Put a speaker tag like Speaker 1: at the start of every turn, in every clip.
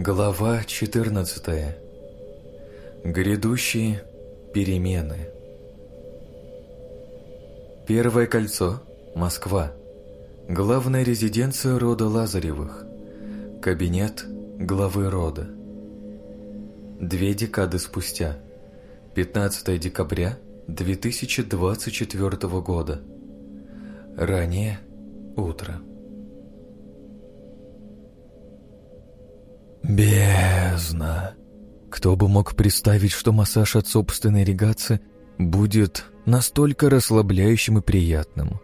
Speaker 1: Глава 14. Грядущие перемены. Первое кольцо. Москва. Главная резиденция рода Лазаревых. Кабинет главы рода. Две декады спустя. 15 декабря 2024 года. Ранее утро. Бездна. Кто бы мог представить, что массаж от собственной регации будет настолько расслабляющим и приятным.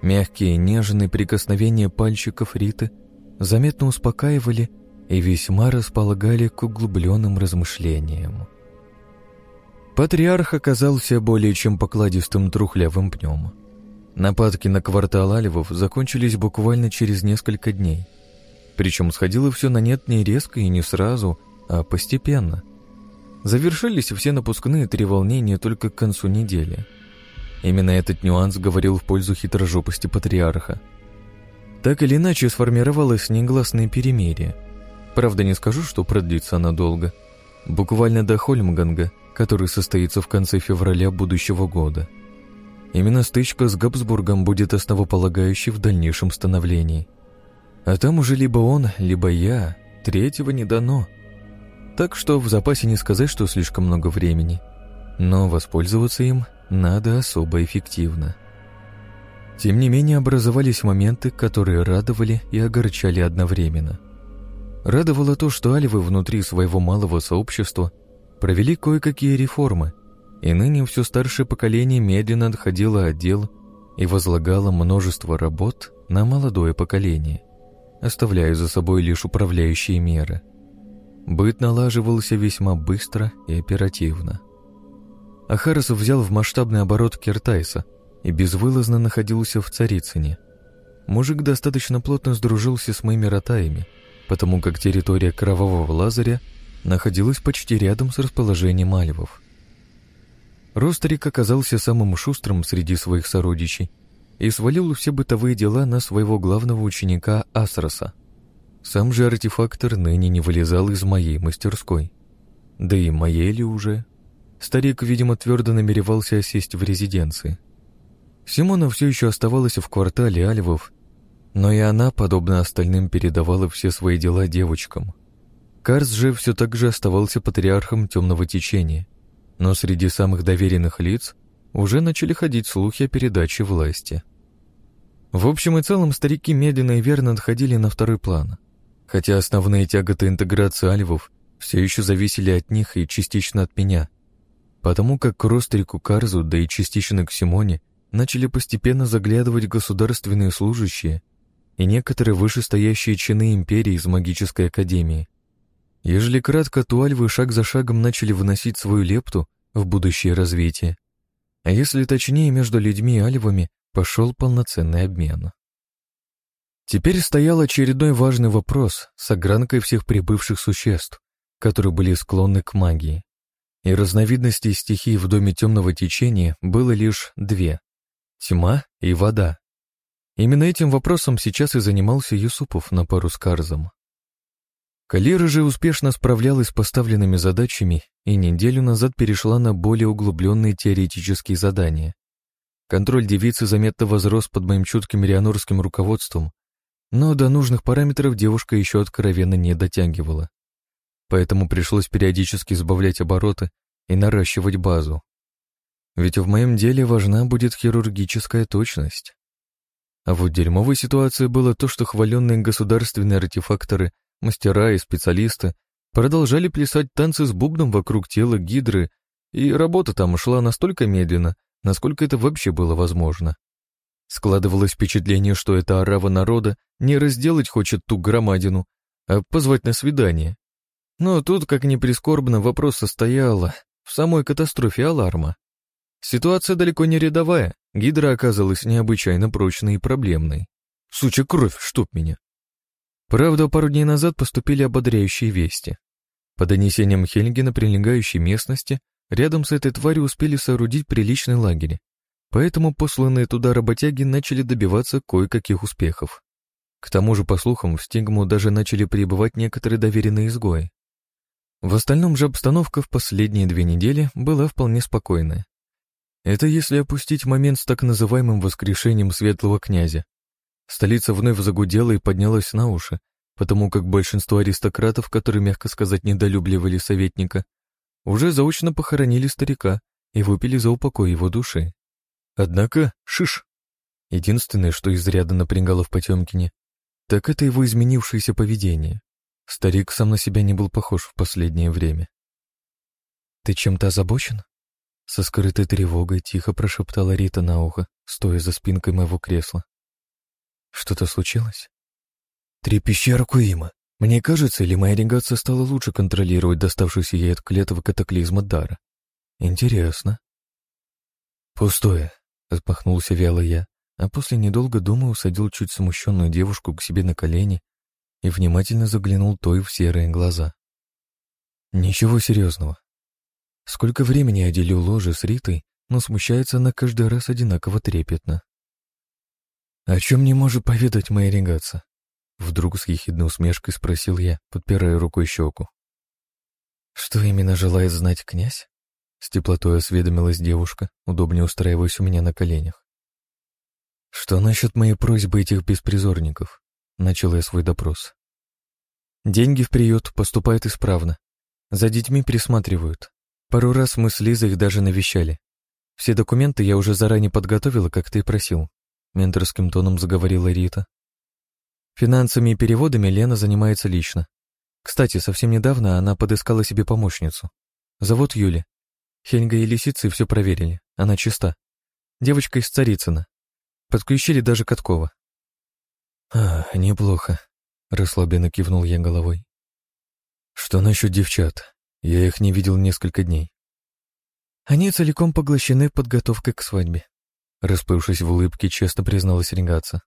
Speaker 1: Мягкие, нежные прикосновения пальчиков Риты заметно успокаивали и весьма располагали к углубленным размышлениям. Патриарх оказался более чем покладистым трухлявым пнем. Нападки на квартал Алевов закончились буквально через несколько дней. Причем сходило все на нет не резко и не сразу, а постепенно. Завершились все напускные три волнения только к концу недели. Именно этот нюанс говорил в пользу хитрожопости патриарха. Так или иначе сформировалось негласное перемирие. Правда, не скажу, что продлится оно долго. Буквально до Хольмганга, который состоится в конце февраля будущего года. Именно стычка с Габсбургом будет основополагающей в дальнейшем становлении. А там уже либо он, либо я, третьего не дано. Так что в запасе не сказать, что слишком много времени. Но воспользоваться им надо особо эффективно. Тем не менее, образовались моменты, которые радовали и огорчали одновременно. Радовало то, что альвы внутри своего малого сообщества провели кое-какие реформы, и ныне все старшее поколение медленно отходило от дел и возлагало множество работ на молодое поколение – оставляя за собой лишь управляющие меры. Быт налаживался весьма быстро и оперативно. Ахарасов взял в масштабный оборот Киртайса и безвылазно находился в Царицыне. Мужик достаточно плотно сдружился с моими ротаями, потому как территория Кровавого Лазаря находилась почти рядом с расположением альвов. Рострик оказался самым шустрым среди своих сородичей и свалил все бытовые дела на своего главного ученика Асроса. Сам же артефактор ныне не вылезал из моей мастерской. Да и моей ли уже? Старик, видимо, твердо намеревался осесть в резиденции. Симона все еще оставалась в квартале Альвов, но и она, подобно остальным, передавала все свои дела девочкам. Карс же все так же оставался патриархом темного течения, но среди самых доверенных лиц уже начали ходить слухи о передаче власти. В общем и целом старики медленно и верно отходили на второй план, хотя основные тяготы интеграции альвов все еще зависели от них и частично от меня, потому как к Рострику Карзу, да и частично к Симоне, начали постепенно заглядывать государственные служащие и некоторые вышестоящие чины империи из магической академии. Ежели кратко, то альвы шаг за шагом начали выносить свою лепту в будущее развитие, а если точнее, между людьми и альвами пошел полноценный обмен. Теперь стоял очередной важный вопрос с огранкой всех прибывших существ, которые были склонны к магии. И разновидностей стихий в доме темного течения было лишь две — тьма и вода. Именно этим вопросом сейчас и занимался Юсупов на пару с Карзом. Калира же успешно справлялась с поставленными задачами и неделю назад перешла на более углубленные теоретические задания. Контроль девицы заметно возрос под моим чутким рианорским руководством, но до нужных параметров девушка еще откровенно не дотягивала. Поэтому пришлось периодически сбавлять обороты и наращивать базу. Ведь в моем деле важна будет хирургическая точность. А вот дерьмовой ситуацией было то, что хваленные государственные артефакторы мастера и специалисты продолжали плясать танцы с бубном вокруг тела гидры, и работа там шла настолько медленно, насколько это вообще было возможно. Складывалось впечатление, что эта орава народа не разделать хочет ту громадину, а позвать на свидание. Но тут, как ни прискорбно, вопрос состоял в самой катастрофе аларма. Ситуация далеко не рядовая, гидра оказалась необычайно прочной и проблемной. Суча кровь, чтоб меня. Правда, пару дней назад поступили ободряющие вести. По донесениям Хельги на прилегающей местности, рядом с этой тварью успели соорудить приличный лагерь, поэтому посланные туда работяги начали добиваться кое-каких успехов. К тому же, по слухам, в стигму даже начали прибывать некоторые доверенные изгои. В остальном же обстановка в последние две недели была вполне спокойная. Это если опустить момент с так называемым воскрешением светлого князя. Столица вновь загудела и поднялась на уши, потому как большинство аристократов, которые, мягко сказать, недолюбливали советника, уже заочно похоронили старика и выпили за упокой его души. Однако, шиш! Единственное, что изрядно напрягало в Потемкине, так это его изменившееся поведение. Старик сам на себя не был похож в последнее время. «Ты чем-то озабочен?» Со скрытой тревогой тихо прошептала Рита на ухо, стоя за спинкой моего кресла. «Что-то случилось?» «Трепеща Ракуима. Мне кажется, или моя регация стала лучше контролировать доставшуюся ей от клетого катаклизма дара? Интересно». «Пустое», — отпахнулся вяло я, а после, недолго думая, усадил чуть смущенную девушку к себе на колени и внимательно заглянул той в серые глаза. Ничего серьезного. Сколько времени я делю ложе с Ритой, но смущается она каждый раз одинаково трепетно. «О чем не может поведать моя регация?» Вдруг с ехидной усмешкой спросил я, подпирая рукой щеку. «Что именно желает знать князь?» С теплотой осведомилась девушка, удобнее устраиваясь у меня на коленях. «Что насчет моей просьбы этих беспризорников?» Начал я свой допрос. Деньги в приют поступают исправно. За детьми присматривают. Пару раз мы с Лизой их даже навещали. Все документы я уже заранее подготовила, как ты и просил. Менторским тоном заговорила Рита. Финансами и переводами Лена занимается лично. Кстати, совсем недавно она подыскала себе помощницу. Зовут Юля. Хельга и Лисицы все проверили. Она чиста. Девочка из Царицына. Подключили даже Каткова. «А, неплохо», — расслабленно кивнул я головой. «Что насчет девчат? Я их не видел несколько дней». «Они целиком поглощены подготовкой к свадьбе», — расплывшись в улыбке, честно призналась Регаца.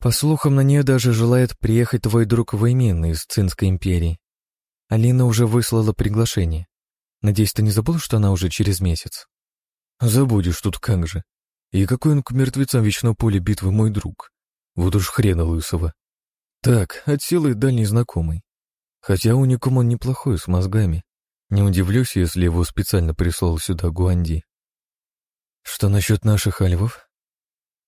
Speaker 1: «По слухам, на нее даже желает приехать твой друг Ваймин из Цинской империи. Алина уже выслала приглашение. Надеюсь, ты не забыл, что она уже через месяц?» «Забудешь тут как же. И какой он к мертвецам вечного поля битвы мой друг? Вот уж хрена лысого. Так, от силы дальний знакомый. Хотя уникум он неплохой, с мозгами. Не удивлюсь, если его специально прислал сюда Гуанди. Что насчет наших альвов?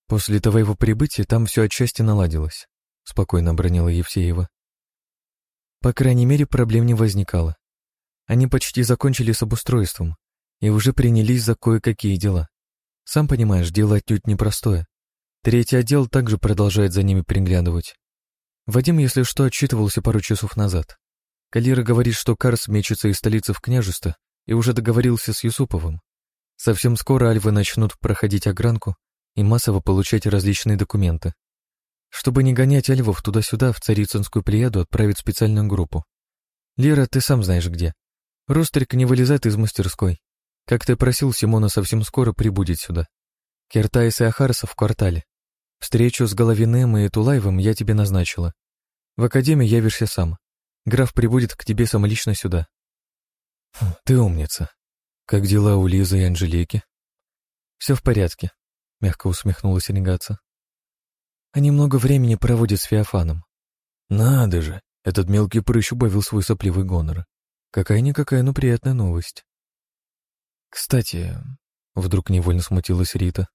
Speaker 1: После твоего прибытия там все отчасти наладилось, спокойно обронила Евсеева. По крайней мере, проблем не возникало. Они почти закончили с обустройством и уже принялись за кое-какие дела. Сам понимаешь, дело отнюдь непростое. Третий отдел также продолжает за ними приглядывать. Вадим, если что, отчитывался пару часов назад. Калира говорит, что Карс мечется из столицы в княжество и уже договорился с Юсуповым. Совсем скоро альвы начнут проходить огранку и массово получать различные документы. Чтобы не гонять альвов туда-сюда, в Царицынскую плеяду отправят специальную группу. Лера, ты сам знаешь где. Рострик не вылезает из мастерской. Как ты просил, Симона совсем скоро прибудет сюда. Киртайс и Ахарса в квартале. Встречу с Головиным и Тулаевым я тебе назначила. В академию явишься сам. Граф прибудет к тебе самолично сюда. Хм, ты умница. Как дела у Лизы и Анжелики? Все в порядке, мягко усмехнулась Регаца. Они много времени проводят с Феофаном. Надо же, этот мелкий прыщ убавил свой сопливый гонор. Какая-никакая, но приятная новость. Кстати, вдруг невольно смутилась Рита.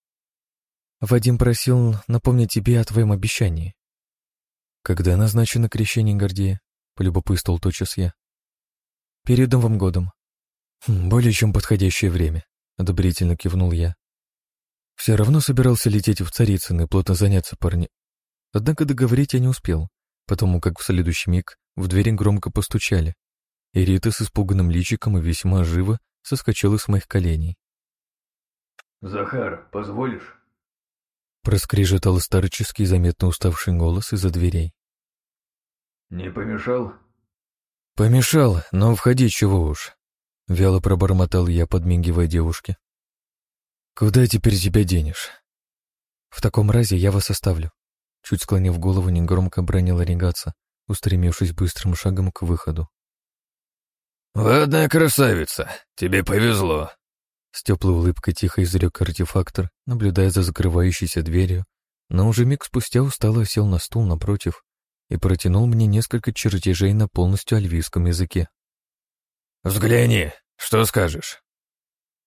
Speaker 1: Вадим просил напомнить тебе о твоем обещании. Когда назначено крещение Гордея? Полюбопытствовал тотчас я. Перед Новым годом. Хм, более чем подходящее время, одобрительно кивнул я. Все равно собирался лететь в Царицын и плотно заняться парни. Однако договорить я не успел, потому как в следующий миг в двери громко постучали, и Рита с испуганным личиком и весьма живо соскочила с моих коленей.
Speaker 2: «Захар, позволишь?»
Speaker 1: Проскрежетал старческий, заметно уставший голос из-за дверей.
Speaker 2: «Не помешал?»
Speaker 1: «Помешал, но входи чего уж», — вяло пробормотал я, подмигивая девушке. «Куда теперь тебя денешь?» «В таком разе я вас оставлю», — чуть склонив голову, негромко бронила регаться, устремившись быстрым шагом к выходу.
Speaker 2: «Ладно, красавица, тебе повезло»,
Speaker 1: с теплой улыбкой тихо изрек артефактор, наблюдая за закрывающейся дверью но уже миг спустя устало сел на стул напротив и протянул мне несколько чертежей на полностью альвийском языке.
Speaker 2: «Взгляни, что скажешь?»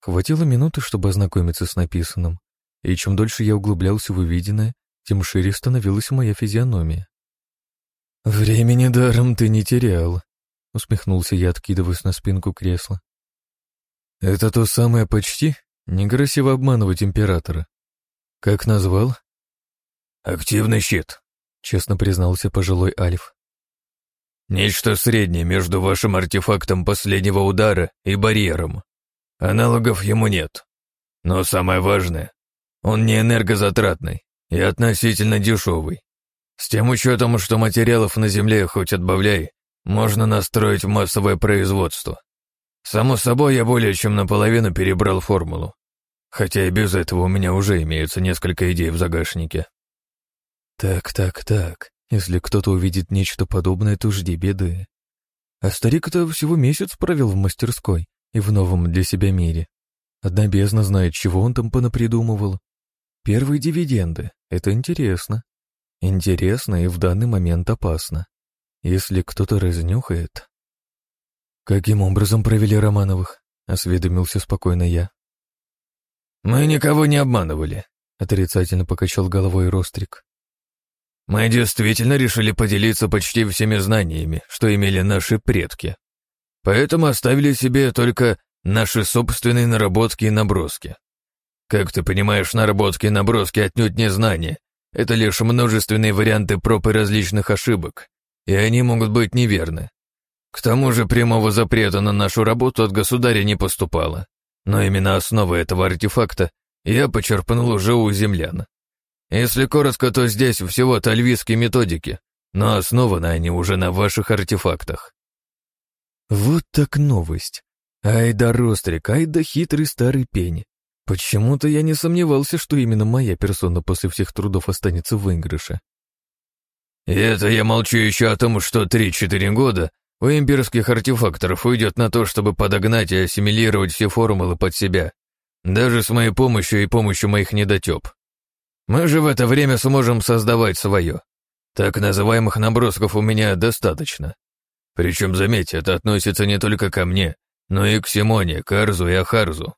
Speaker 1: Хватило минуты, чтобы ознакомиться с написанным, и чем дольше я углублялся в увиденное, тем шире становилась моя физиономия. «Времени даром ты не терял», — усмехнулся я, откидываясь на спинку кресла. «Это то самое почти? Некрасиво обманывать императора. Как назвал?»
Speaker 2: «Активный щит», —
Speaker 1: честно признался пожилой Альф.
Speaker 2: «Нечто среднее между вашим артефактом последнего удара и барьером. Аналогов ему нет. Но самое важное, он не энергозатратный и относительно дешевый. С тем учетом, что материалов на Земле хоть отбавляй, можно настроить массовое производство. Само собой, я более чем наполовину перебрал формулу. Хотя и без этого у меня уже имеются несколько идей в загашнике.
Speaker 1: Так, так, так. Если кто-то увидит нечто подобное, то жди беды. А старик-то всего месяц провел в мастерской и в новом для себя мире. Одна бездна знает, чего он там понапридумывал. Первые дивиденды — это интересно. Интересно и в данный момент опасно. Если кто-то разнюхает... «Каким образом провели Романовых?» — осведомился спокойно я.
Speaker 2: «Мы никого не обманывали», —
Speaker 1: отрицательно покачал головой Рострик.
Speaker 2: «Мы действительно решили поделиться почти всеми знаниями, что имели наши предки. Поэтому оставили себе только наши собственные наработки и наброски. Как ты понимаешь, наработки и наброски отнюдь не знания. Это лишь множественные варианты проб и различных ошибок, и они могут быть неверны. К тому же прямого запрета на нашу работу от государя не поступало. Но именно основа этого артефакта я почерпнул уже у землян. Если коротко, то здесь всего-то альвийские методики, но основаны они уже на ваших артефактах.
Speaker 1: Вот так новость. Ай да рострик, ай да хитрый старый пень. Почему-то я не сомневался, что именно моя персона после всех трудов останется в выигрыше.
Speaker 2: И это я молчу еще о том, что 3-4 года у имперских артефакторов уйдет на то, чтобы подогнать и ассимилировать все формулы под себя, даже с моей помощью и помощью моих недотеп. Мы же в это время сможем создавать свое. Так называемых набросков у меня достаточно. Причем, заметь, это относится не только ко мне, но и к Симоне, Карзу и Ахарзу.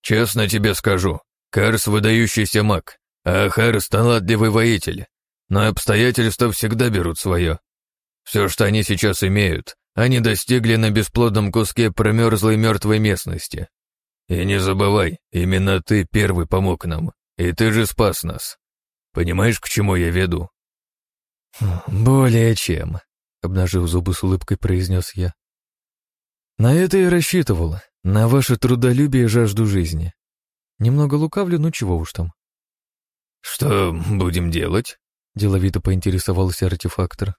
Speaker 2: Честно тебе скажу, Карс — выдающийся маг, а Ахарс — талантливый воитель. Но обстоятельства всегда берут свое. Все, что они сейчас имеют, они достигли на бесплодном куске промерзлой мертвой местности. И не забывай, именно ты первый помог нам, и ты же спас нас. Понимаешь, к чему я веду?
Speaker 1: «Более чем», — обнажив зубы с улыбкой, произнес я. «На это и рассчитывал. На ваше трудолюбие и жажду жизни. Немного лукавлю, ну чего уж там.
Speaker 2: Что будем делать?
Speaker 1: Деловито поинтересовался артефактор.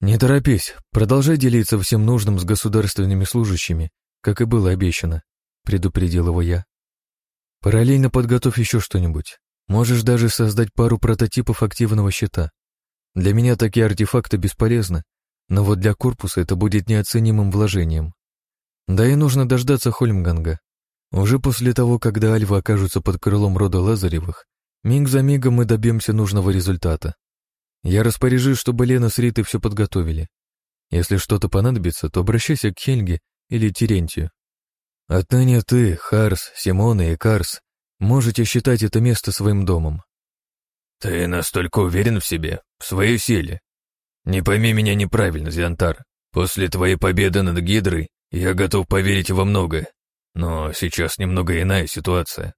Speaker 1: Не торопись, продолжай делиться всем нужным с государственными служащими, как и было обещано, предупредил его я. Параллельно подготовь еще что-нибудь. Можешь даже создать пару прототипов активного щита. Для меня такие артефакты бесполезны, но вот для корпуса это будет неоценимым вложением. Да и нужно дождаться Хольмганга. Уже после того, когда альвы окажутся под крылом рода Лазаревых, миг за мигом мы добьемся нужного результата. Я распоряжусь, чтобы Лена с Ритой все подготовили. Если что-то понадобится, то обращайся к Хельге или Терентию. Отныне ты, Харс, Симона и Карс можете считать это место своим домом.
Speaker 2: Ты настолько уверен в себе, в своей силе. Не пойми меня неправильно, Зиантар. После твоей победы над Гидрой я готов поверить во многое, но сейчас немного иная ситуация.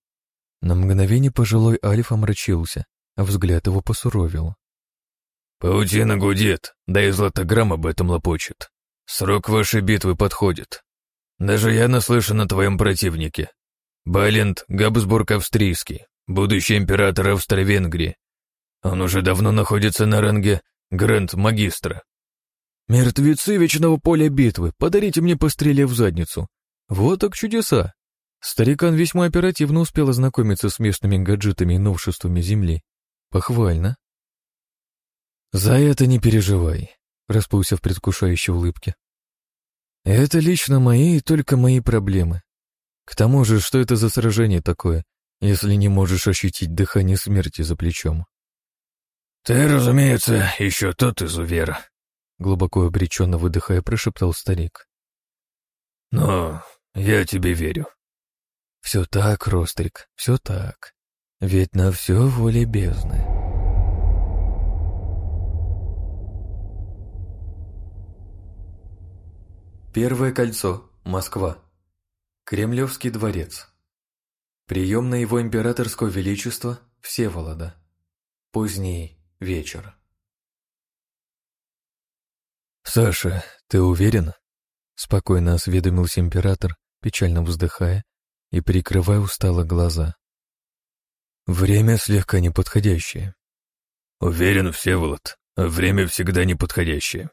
Speaker 1: На мгновение пожилой Альф омрачился, а взгляд его посуровил.
Speaker 2: «Паутина гудит, да и златограмм об этом лопочет. Срок вашей битвы подходит. Даже я наслышан о твоем противнике. Балент Габсбург Австрийский, будущий император Австро-Венгрии. Он уже давно находится на ранге Гранд-магистра.
Speaker 1: «Мертвецы вечного поля битвы, подарите мне по в задницу. Вот так чудеса!» Старикан весьма оперативно успел ознакомиться с местными гаджетами и новшествами Земли. Похвально. «За это не переживай», — расплылся в предвкушающей улыбке. «Это лично мои и только мои проблемы. К тому же, что это за сражение такое, если не можешь ощутить дыхание смерти за плечом.
Speaker 2: «Ты, разумеется, еще тот изувер», —
Speaker 1: глубоко обреченно выдыхая, прошептал старик.
Speaker 2: «Но я тебе верю».
Speaker 1: «Все так, Рострик, все так. Ведь на все воля бездны». Первое кольцо. Москва. Кремлевский дворец. Прием на его императорское величество Всеволода. Поздний вечер. «Саша, ты уверен?» Спокойно осведомился император, печально вздыхая и прикрывая устало глаза. «Время слегка неподходящее».
Speaker 2: «Уверен, Всеволод, время всегда неподходящее»,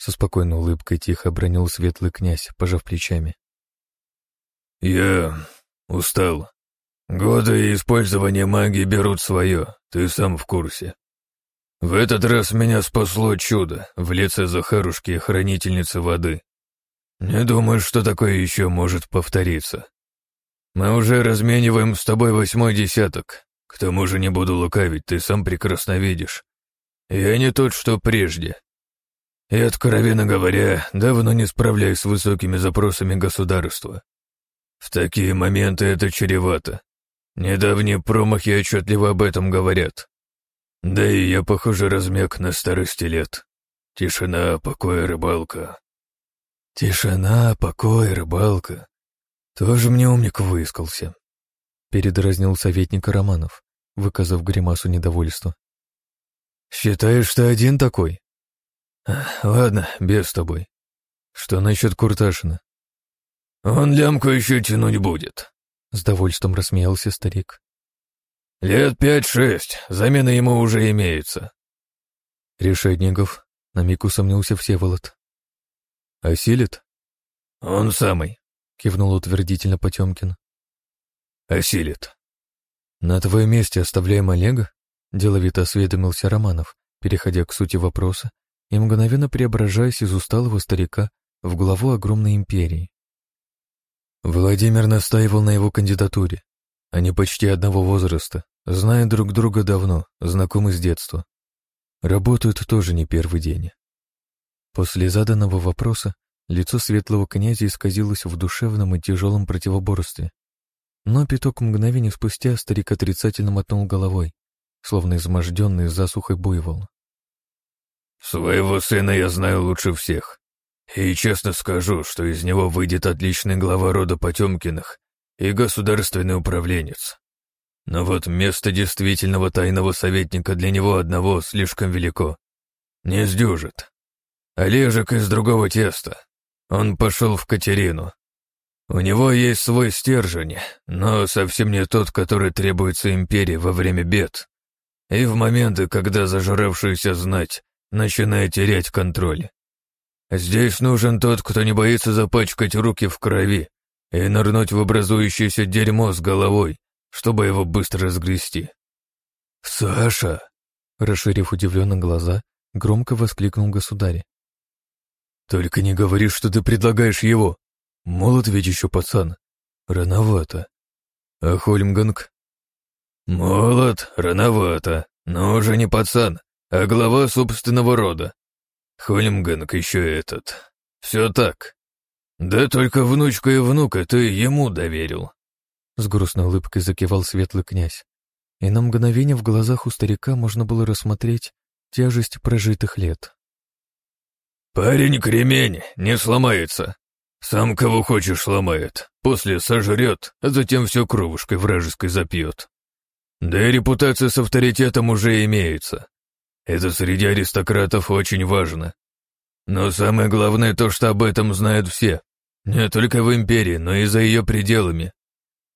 Speaker 1: со спокойной улыбкой тихо обронил светлый князь, пожав плечами.
Speaker 2: «Я устал. Годы использования магии берут свое, ты сам в курсе. В этот раз меня спасло чудо в лице Захарушки, хранительницы воды. Не думаю, что такое еще может повториться. Мы уже размениваем с тобой восьмой десяток. К тому же не буду лукавить, ты сам прекрасно видишь. Я не тот, что прежде. И, откровенно говоря, давно не справляюсь с высокими запросами государства. В такие моменты это чревато. Недавние промахи отчетливо об этом говорят. Да и я, похоже, размяк на старости лет. Тишина, покой, рыбалка.
Speaker 1: Тишина, покой, рыбалка. Тоже мне умник выискался. Передразнил советника Романов, выказав гримасу недовольства. «Считаешь, что один такой?» Ладно, без с тобой. Что насчет Курташина?
Speaker 2: Он лямку еще тянуть будет.
Speaker 1: С довольством рассмеялся старик.
Speaker 2: Лет пять-шесть, замена ему уже имеется.
Speaker 1: Решетников, на миг усомнился Всеволод. Осилит?
Speaker 2: Он самый,
Speaker 1: кивнул утвердительно Потемкин.
Speaker 2: Осилит.
Speaker 1: На твоем месте оставляем Олега? Деловито осведомился Романов, переходя к сути вопроса и мгновенно преображаясь из усталого старика в главу огромной империи. Владимир настаивал на его кандидатуре. Они почти одного возраста, знают друг друга давно, знакомы с детства. Работают тоже не первый день. После заданного вопроса лицо светлого князя исказилось в душевном и тяжелом противоборстве. Но пяток мгновений спустя старик отрицательно мотнул головой, словно изможденный засухой буйвол.
Speaker 2: Своего сына я знаю лучше всех. И честно скажу, что из него выйдет отличный глава рода Потемкиных и государственный управленец. Но вот место действительного тайного советника для него одного слишком велико. Не сдюжит. Олежек из другого теста. Он пошел в Катерину. У него есть свой стержень, но совсем не тот, который требуется империи во время бед. И в моменты, когда зажравшуюся знать начинает терять контроль. Здесь нужен тот, кто не боится запачкать руки в крови и нырнуть в образующееся дерьмо с головой, чтобы его быстро разгрести.
Speaker 1: «Саша!» Расширив удивленно глаза, громко воскликнул государь. «Только не говори, что ты предлагаешь его. Молод ведь еще пацан. Рановато. А Хольмганг?»
Speaker 2: «Молод, рановато, но уже не пацан а глава собственного рода. Хольмганг еще этот. Все так. Да только внучку и внука ты ему доверил.
Speaker 1: С грустной улыбкой закивал светлый князь. И на мгновение в глазах у старика можно было рассмотреть тяжесть прожитых лет.
Speaker 2: «Парень кремень, не сломается. Сам кого хочешь сломает, после сожрет, а затем все кровушкой вражеской запьет. Да и репутация с авторитетом уже имеется. Это среди аристократов очень важно. Но самое главное то, что об этом знают все. Не только в империи, но и за ее пределами.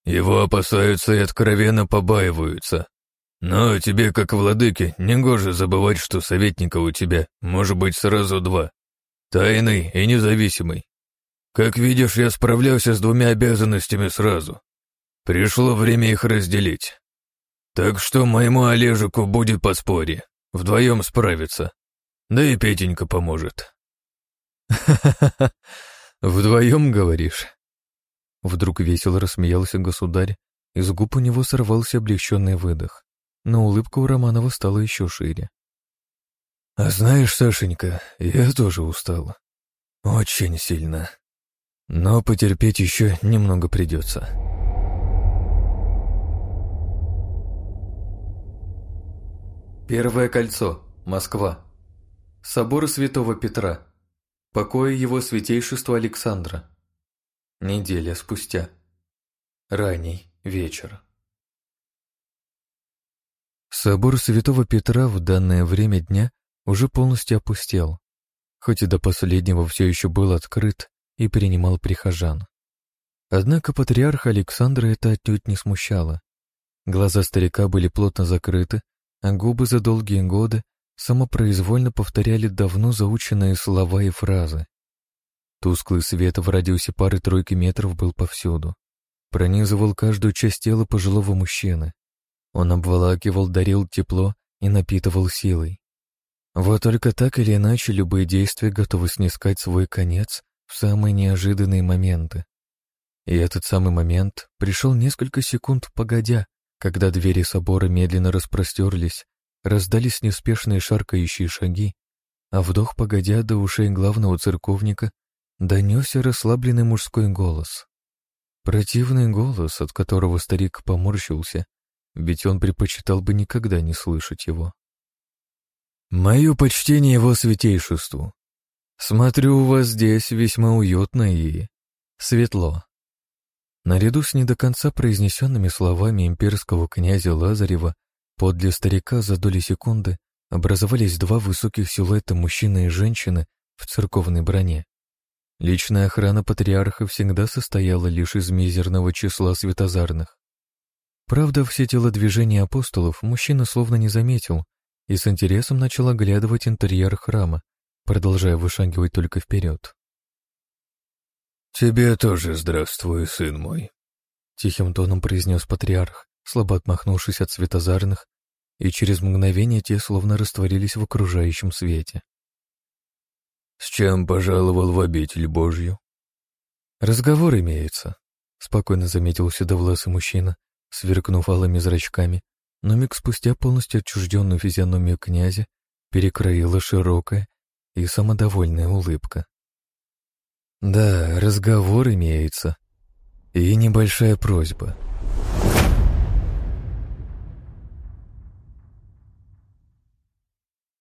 Speaker 2: Его опасаются и откровенно побаиваются. Но тебе, как владыке, негоже забывать, что советника у тебя может быть сразу два. Тайный и независимый. Как видишь, я справлялся с двумя обязанностями сразу. Пришло время их разделить. Так что моему Олежику будет подспорье. Вдвоем справиться. Да и Петенька поможет.
Speaker 1: Вдвоем, говоришь? Вдруг весело рассмеялся государь Из губ у него сорвался облегченный выдох, но улыбка у Романова стала еще шире. «А знаешь, Сашенька, я тоже устал. Очень сильно. Но потерпеть еще немного придется». Первое кольцо. Москва. Собор Святого Петра. Покои его святейшества Александра. Неделя спустя. Ранний вечер. Собор Святого Петра в данное время дня уже полностью опустел, хоть и до последнего все еще был открыт и принимал прихожан. Однако патриарха Александра это отнюдь не смущало. Глаза старика были плотно закрыты, а губы за долгие годы самопроизвольно повторяли давно заученные слова и фразы. Тусклый свет в радиусе пары-тройки метров был повсюду. Пронизывал каждую часть тела пожилого мужчины. Он обволакивал, дарил тепло и напитывал силой. Вот только так или иначе любые действия готовы снискать свой конец в самые неожиданные моменты. И этот самый момент пришел несколько секунд погодя, когда двери собора медленно распростерлись, раздались неспешные шаркающие шаги, а вдох, погодя до ушей главного церковника, донесся расслабленный мужской голос. Противный голос, от которого старик поморщился, ведь он предпочитал бы никогда не слышать его. «Мое почтение его святейшеству. Смотрю, у вас здесь весьма уютно и светло. Наряду с не до конца произнесенными словами имперского князя Лазарева подле старика за доли секунды образовались два высоких силуэта мужчины и женщины в церковной броне. Личная охрана патриарха всегда состояла лишь из мизерного числа светозарных. Правда, все телодвижения апостолов мужчина словно не заметил и с интересом начал оглядывать интерьер храма, продолжая вышагивать только вперед.
Speaker 2: «Тебе тоже здравствуй, сын мой», —
Speaker 1: тихим тоном произнес патриарх, слабо отмахнувшись от светозарных, и через мгновение те словно растворились в окружающем свете.
Speaker 2: «С чем пожаловал в обитель Божью?»
Speaker 1: «Разговор имеется», — спокойно заметил седовласый мужчина, сверкнув алыми зрачками, но миг спустя полностью отчужденную физиономию князя перекроила широкая и самодовольная улыбка. Да, разговор имеется. И небольшая просьба —